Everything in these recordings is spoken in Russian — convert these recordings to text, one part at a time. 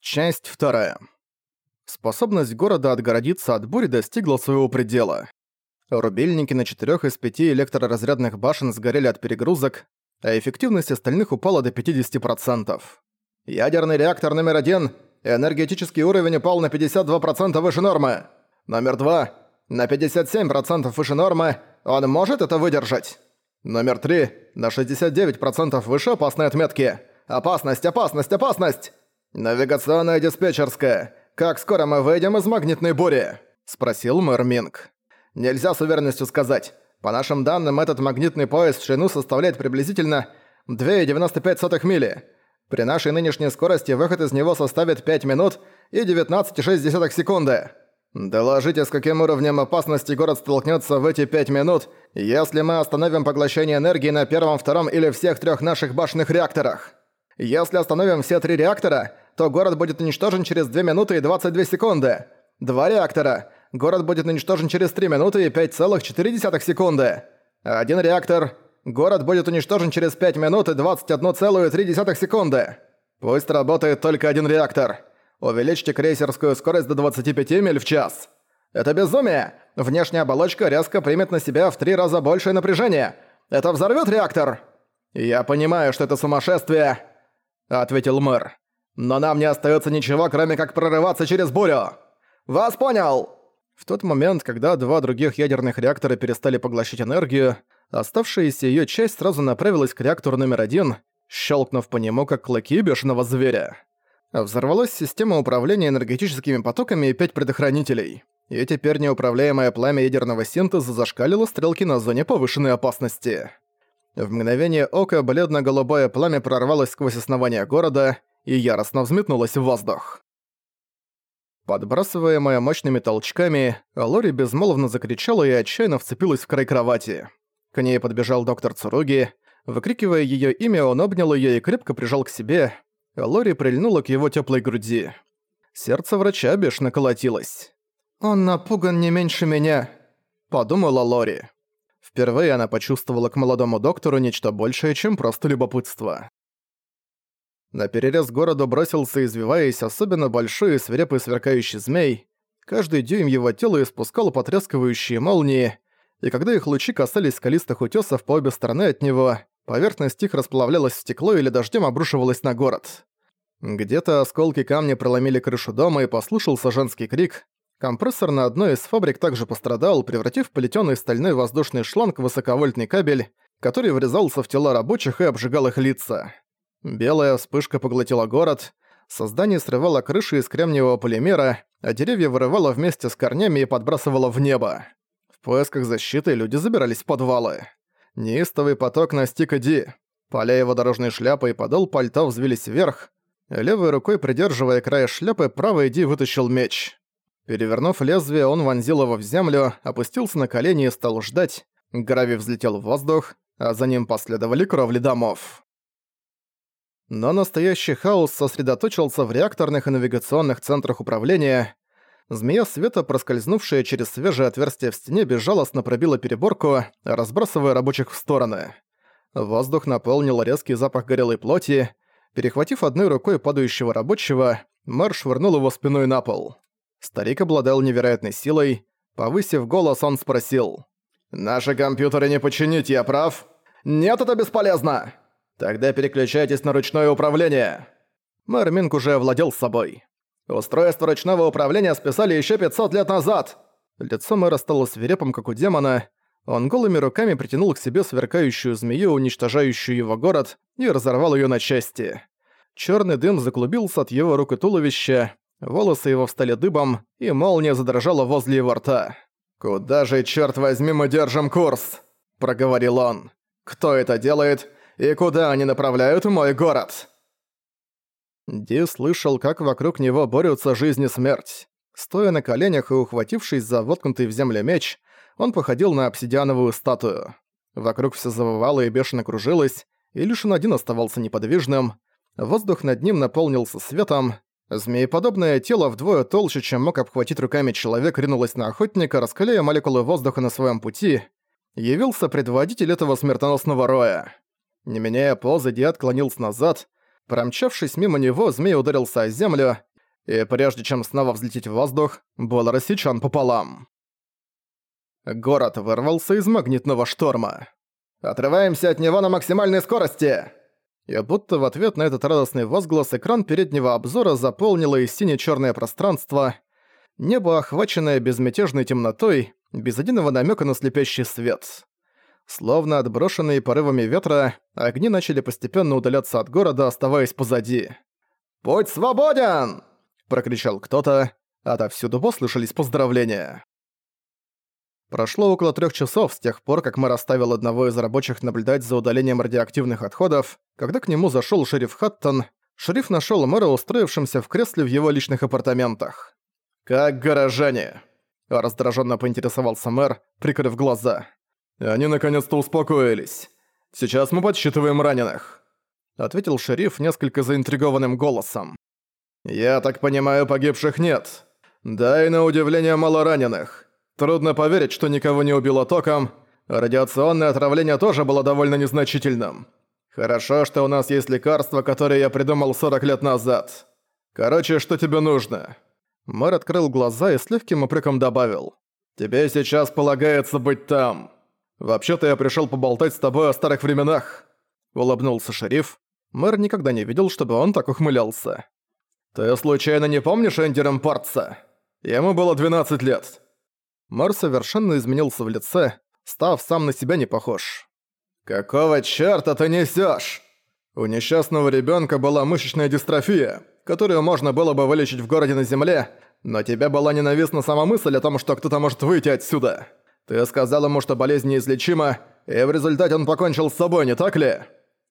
Часть вторая. Способность города отгородиться от бури достигла своего предела. Рубильники на четырёх из пяти электроразрядных башен сгорели от перегрузок, а эффективность остальных упала до 50%. Ядерный реактор номер один, энергетический уровень упал на 52% выше нормы. Номер два, на 57% выше нормы, он может это выдержать. Номер три, на 69% выше опасной отметки. Опасность, опасность, опасность! «Навигационная диспетчерская, как скоро мы выйдем из магнитной бури?» – спросил мэр Минг. «Нельзя с уверенностью сказать. По нашим данным, этот магнитный пояс в ширину составляет приблизительно 2,95 мили. При нашей нынешней скорости выход из него составит 5 минут и 19,6 секунды. Доложите, с каким уровнем опасности город столкнется в эти 5 минут, если мы остановим поглощение энергии на первом, втором или всех трех наших башенных реакторах. Если остановим все три реактора, то город будет уничтожен через 2 минуты и 22 секунды. Два реактора. Город будет уничтожен через 3 минуты и 5,4 секунды. Один реактор. Город будет уничтожен через 5 минут и 21,3 секунды. Пусть работает только один реактор. Увеличьте крейсерскую скорость до 25 миль в час. Это безумие! Внешняя оболочка резко примет на себя в три раза большее напряжение. Это взорвет реактор? Я понимаю, что это сумасшествие, ответил мэр. Но нам не остается ничего, кроме как прорываться через бурю. Вас понял!» В тот момент, когда два других ядерных реактора перестали поглощать энергию, оставшаяся ее часть сразу направилась к реактору номер один, щелкнув по нему, как клыки бешеного зверя. Взорвалась система управления энергетическими потоками и пять предохранителей. И теперь неуправляемое пламя ядерного синтеза зашкалило стрелки на зоне повышенной опасности. В мгновение ока бледно-голубое пламя прорвалось сквозь основание города и яростно взметнулась в воздух. Подбрасываемая мощными толчками, Лори безмолвно закричала и отчаянно вцепилась в край кровати. К ней подбежал доктор Цуруги. Выкрикивая её имя, он обнял её и крепко прижал к себе. Лори прильнула к его тёплой груди. Сердце врача бешено колотилось. «Он напуган не меньше меня», — подумала Лори. Впервые она почувствовала к молодому доктору нечто большее, чем просто любопытство. На перерез городу бросился, извиваясь, особенно большой и свирепый сверкающий змей. Каждый дюйм его тела испускал потрескивающие молнии, и когда их лучи касались скалистых утёсов по обе стороны от него, поверхность их расплавлялась в стекло или дождем обрушивалась на город. Где-то осколки камня проломили крышу дома и послышался женский крик. Компрессор на одной из фабрик также пострадал, превратив плетёный стальной воздушный шланг в высоковольтный кабель, который врезался в тела рабочих и обжигал их лица. Белая вспышка поглотила город, создание срывало крыши из кремниевого полимера, а деревья вырывало вместе с корнями и подбрасывало в небо. В поисках защиты люди забирались в подвалы. Неистовый поток настиг Эди. Поля его дорожной шляпы и подол пальто взвились вверх. Левой рукой, придерживая край шляпы, правой Эди вытащил меч. Перевернув лезвие, он вонзил его в землю, опустился на колени и стал ждать. Гравий взлетел в воздух, а за ним последовали кровли домов. Но настоящий хаос сосредоточился в реакторных и навигационных центрах управления. Змея света, проскользнувшая через свежее отверстие в стене, безжалостно пробила переборку, разбрасывая рабочих в стороны. Воздух наполнил резкий запах горелой плоти. Перехватив одной рукой падающего рабочего, Мэр швырнул его спиной на пол. Старик обладал невероятной силой. Повысив голос, он спросил. «Наши компьютеры не починить, я прав?» «Нет, это бесполезно!» «Тогда переключайтесь на ручное управление». Мэр Минг уже овладел собой. «Устройство ручного управления списали еще 500 лет назад!» Лицо мэра стало свирепым, как у демона. Он голыми руками притянул к себе сверкающую змею, уничтожающую его город, и разорвал ее на части. Черный дым заклубился от его рук и туловища, волосы его встали дыбом, и молния задрожала возле его рта. «Куда же, черт возьми, мы держим курс?» – проговорил он. «Кто это делает? И куда они направляют мой город?» Ди слышал, как вокруг него борются жизнь и смерть. Стоя на коленях и ухватившись за воткнутый в землю меч, он походил на обсидиановую статую. Вокруг все завывало и бешено кружилось, и лишь он один оставался неподвижным. Воздух над ним наполнился светом. Змееподобное тело вдвое толще, чем мог обхватить руками человек, ринулось на охотника, раскаляя молекулы воздуха на своем пути. Явился предводитель этого смертоносного роя. Не меняя позы, Ди отклонился назад. Промчавшись мимо него, змей ударился о землю и прежде чем снова взлететь в воздух, был рассечен пополам. Город вырвался из магнитного шторма. «Отрываемся от него на максимальной скорости!» И будто в ответ на этот радостный возглас экран переднего обзора заполнило и сине-чёрное пространство, небо, охваченное безмятежной темнотой, без единого намека на слепящий свет. Словно отброшенные порывами ветра, огни начали постепенно удаляться от города, оставаясь позади. «Путь свободен!» – прокричал кто-то. Отовсюду послышались поздравления. Прошло около трех часов с тех пор, как мэр оставил одного из рабочих наблюдать за удалением радиоактивных отходов, когда к нему зашел шериф Хаттон. Шериф нашел мэра, устроившимся в кресле в его личных апартаментах. «Как горожане?» – раздраженно поинтересовался мэр, прикрыв глаза. «Они наконец-то успокоились. Сейчас мы подсчитываем раненых», – ответил шериф несколько заинтригованным голосом. «Я так понимаю, погибших нет. Да и на удивление мало раненых. Трудно поверить, что никого не убило током. Радиационное отравление тоже было довольно незначительным. Хорошо, что у нас есть лекарство, которое я придумал 40 лет назад. Короче, что тебе нужно?» Мэр открыл глаза и с легким упреком добавил. «Тебе сейчас полагается быть там. Вообще-то я пришел поболтать с тобой о старых временах», — улыбнулся шериф. Мэр никогда не видел, чтобы он так ухмылялся. «Ты случайно не помнишь Энди Ремпартса? Ему было 12 лет. Мар совершенно изменился в лице, став сам на себя не похож. «Какого чёрта ты несёшь? У несчастного ребёнка была мышечная дистрофия, которую можно было бы вылечить в городе на земле, но тебе была ненавистна сама мысль о том, что кто-то может выйти отсюда. Ты сказал ему, что болезнь неизлечима, и в результате он покончил с собой, не так ли?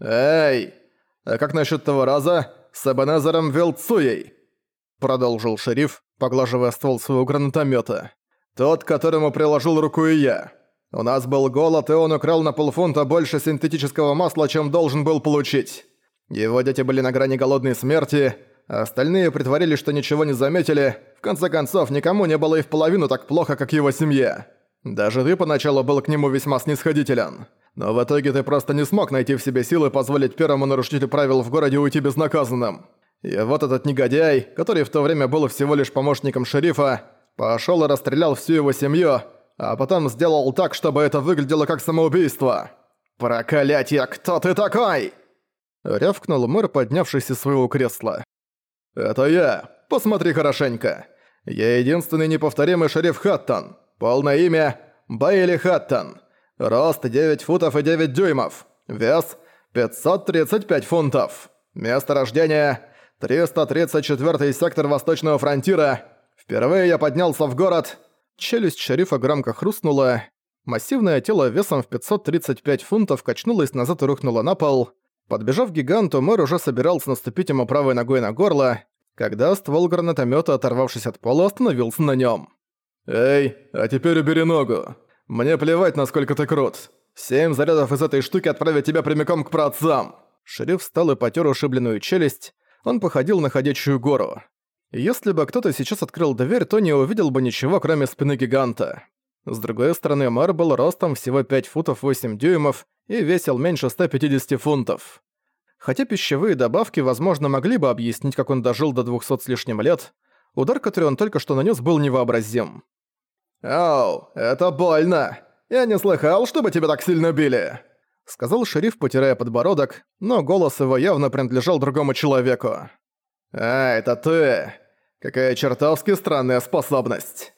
Эй, а как насчёт того раза с Эбенезером Вилцуей?» Продолжил шериф, поглаживая ствол своего гранатомёта. Тот, которому приложил руку и я. У нас был голод, и он украл на полфунта больше синтетического масла, чем должен был получить. Его дети были на грани голодной смерти, а остальные притворились, что ничего не заметили. В конце концов, никому не было и в половину так плохо, как его семье. Даже ты поначалу был к нему весьма снисходителен. Но в итоге ты просто не смог найти в себе силы позволить первому нарушителю правил в городе уйти безнаказанным. И вот этот негодяй, который в то время был всего лишь помощником шерифа, Пошёл и расстрелял всю его семью, а потом сделал так, чтобы это выглядело как самоубийство. «Проклятье, кто ты такой?» Рявкнул мэр, поднявшись из своего кресла. «Это я. Посмотри хорошенько. Я единственный неповторимый шериф Хаттон. Полное имя – Бейли Хаттон. Рост 9 футов и 9 дюймов. Вес – 535 фунтов. Место рождения – 334 сектор Восточного фронтира, Впервые я поднялся в город. Челюсть шерифа громко хрустнула. Массивное тело весом в 535 фунтов качнулось назад и рухнуло на пол. Подбежав к гиганту, мэр уже собирался наступить ему правой ногой на горло, когда ствол гранатомета, оторвавшись от пола, остановился на нем. «Эй, а теперь убери ногу. Мне плевать, насколько ты крут. Семь зарядов из этой штуки отправят тебя прямиком к праотцам». Шериф встал и потер ушибленную челюсть. Он походил на ходячую гору. Если бы кто-то сейчас открыл дверь, то не увидел бы ничего, кроме спины гиганта. С другой стороны, Мар был ростом всего 5 футов 8 дюймов и весил меньше 150 фунтов. Хотя пищевые добавки, возможно, могли бы объяснить, как он дожил до 200 с лишним лет, удар, который он только что нанес, был невообразим. «Ау, это больно! Я не слыхал, чтобы тебя так сильно били!» Сказал шериф, потирая подбородок, но голос его явно принадлежал другому человеку. «А, это ты! Какая чертовски странная способность!»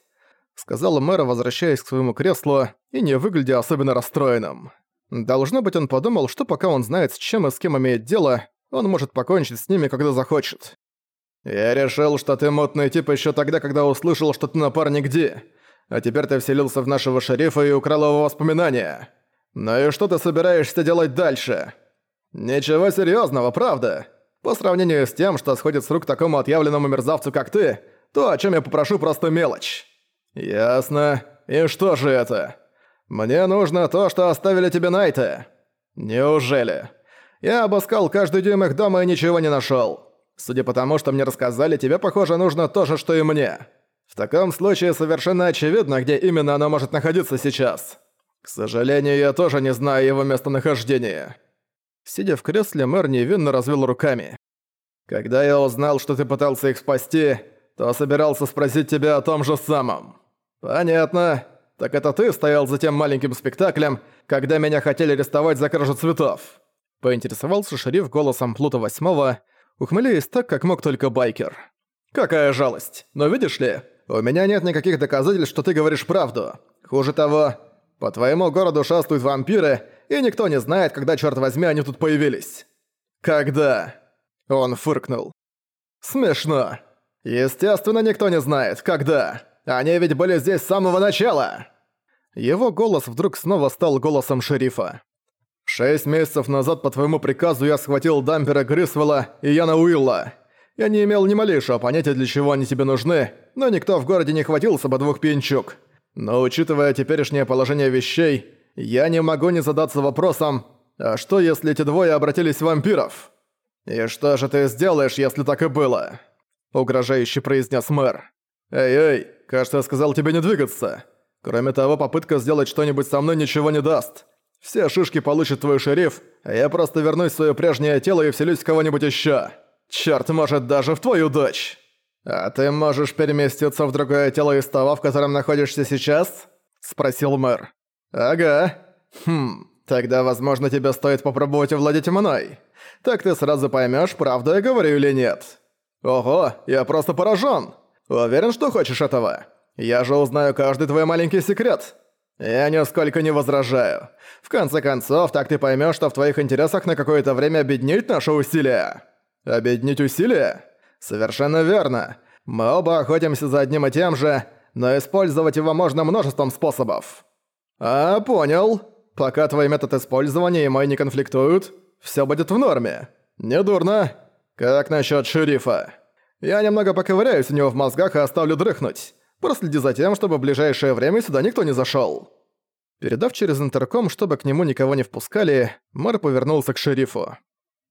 Сказал мэр, возвращаясь к своему креслу и не выглядя особенно расстроенным. Должно быть, он подумал, что пока он знает, с чем и с кем имеет дело, он может покончить с ними, когда захочет. «Я решил, что ты мутный тип еще тогда, когда услышал, что ты напарник Ди. А теперь ты вселился в нашего шерифа и украл его воспоминания. Ну и что ты собираешься делать дальше? Ничего серьезного, правда? По сравнению с тем, что сходит с рук такому отъявленному мерзавцу, как ты, то, о чем я попрошу, просто мелочь. Ясно. И что же это? Мне нужно то, что оставили тебе Найты. Неужели? Я обыскал каждый дюйм их дома и ничего не нашел. Судя по тому, что мне рассказали, тебе, похоже, нужно то же, что и мне. В таком случае совершенно очевидно, где именно оно может находиться сейчас. К сожалению, я тоже не знаю его местонахождения. Сидя в кресле, мэр невинно развел руками. Когда я узнал, что ты пытался их спасти, то собирался спросить тебя о том же самом. Понятно. Так это ты стоял за тем маленьким спектаклем, когда меня хотели арестовать за кражу цветов?» Поинтересовался шериф голосом Плута Восьмого, ухмыляясь так, как мог только байкер. «Какая жалость. Но видишь ли, у меня нет никаких доказательств, что ты говоришь правду. Хуже того, по твоему городу шастают вампиры, и никто не знает, когда, черт возьми, они тут появились». «Когда?» Он фыркнул. «Смешно. Естественно, никто не знает, когда. Они ведь были здесь с самого начала!» Его голос вдруг снова стал голосом шерифа. «Шесть месяцев назад по твоему приказу я схватил дампера Грисвелла и Яна Уилла. Я не имел ни малейшего понятия, для чего они тебе нужны, но никто в городе не хватился бы двух пинчук. Но учитывая теперешнее положение вещей, я не могу не задаться вопросом, а что если эти двое обратились в вампиров?» «И что же ты сделаешь, если так и было?» Угрожающе произнес мэр. «Эй-эй, кажется, я сказал тебе не двигаться. Кроме того, попытка сделать что-нибудь со мной ничего не даст. Все шишки получит твой шериф, а я просто вернусь в своё прежнее тело и вселюсь в кого-нибудь ещё. Чёрт, может, даже в твою дочь. А ты можешь переместиться в другое тело из того, в котором находишься сейчас?» Спросил мэр. «Ага. Хм, тогда, возможно, тебе стоит попробовать овладеть мной. Так ты сразу поймёшь, правду я говорю или нет. Ого, я просто поражён. Уверен, что хочешь этого? Я же узнаю каждый твой маленький секрет. Я нисколько не возражаю. В конце концов, так ты поймёшь, что в твоих интересах на какое-то время объединить наши усилия. Объединить усилия? Совершенно верно. Мы оба охотимся за одним и тем же, но использовать его можно множеством способов. А, понял. Пока твой метод использования и мой не конфликтуют, все будет в норме. Недурно. Как насчет шерифа? Я немного поковыряюсь у него в мозгах и оставлю дрыхнуть. Проследи за тем, чтобы в ближайшее время сюда никто не зашел. Передав через интерком, чтобы к нему никого не впускали, мэр повернулся к шерифу.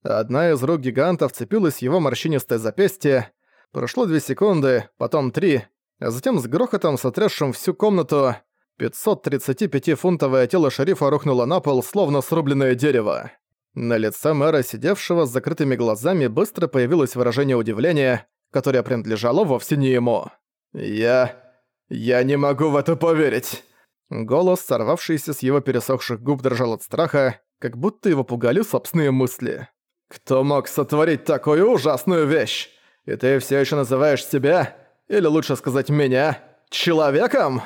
Одна из рук гиганта вцепилась в его морщинистое запястье. Прошло две секунды, потом три, а затем с грохотом, сотрясшим всю комнату, 535-фунтовое тело шерифа рухнуло на пол, словно срубленное дерево. На лице мэра, сидевшего с закрытыми глазами, быстро появилось выражение удивления, которое принадлежало вовсе не ему. «Я... я не могу в это поверить!» Голос, сорвавшийся с его пересохших губ, дрожал от страха, как будто его пугали собственные мысли. «Кто мог сотворить такую ужасную вещь? И ты все еще называешь себя, или лучше сказать меня, человеком?»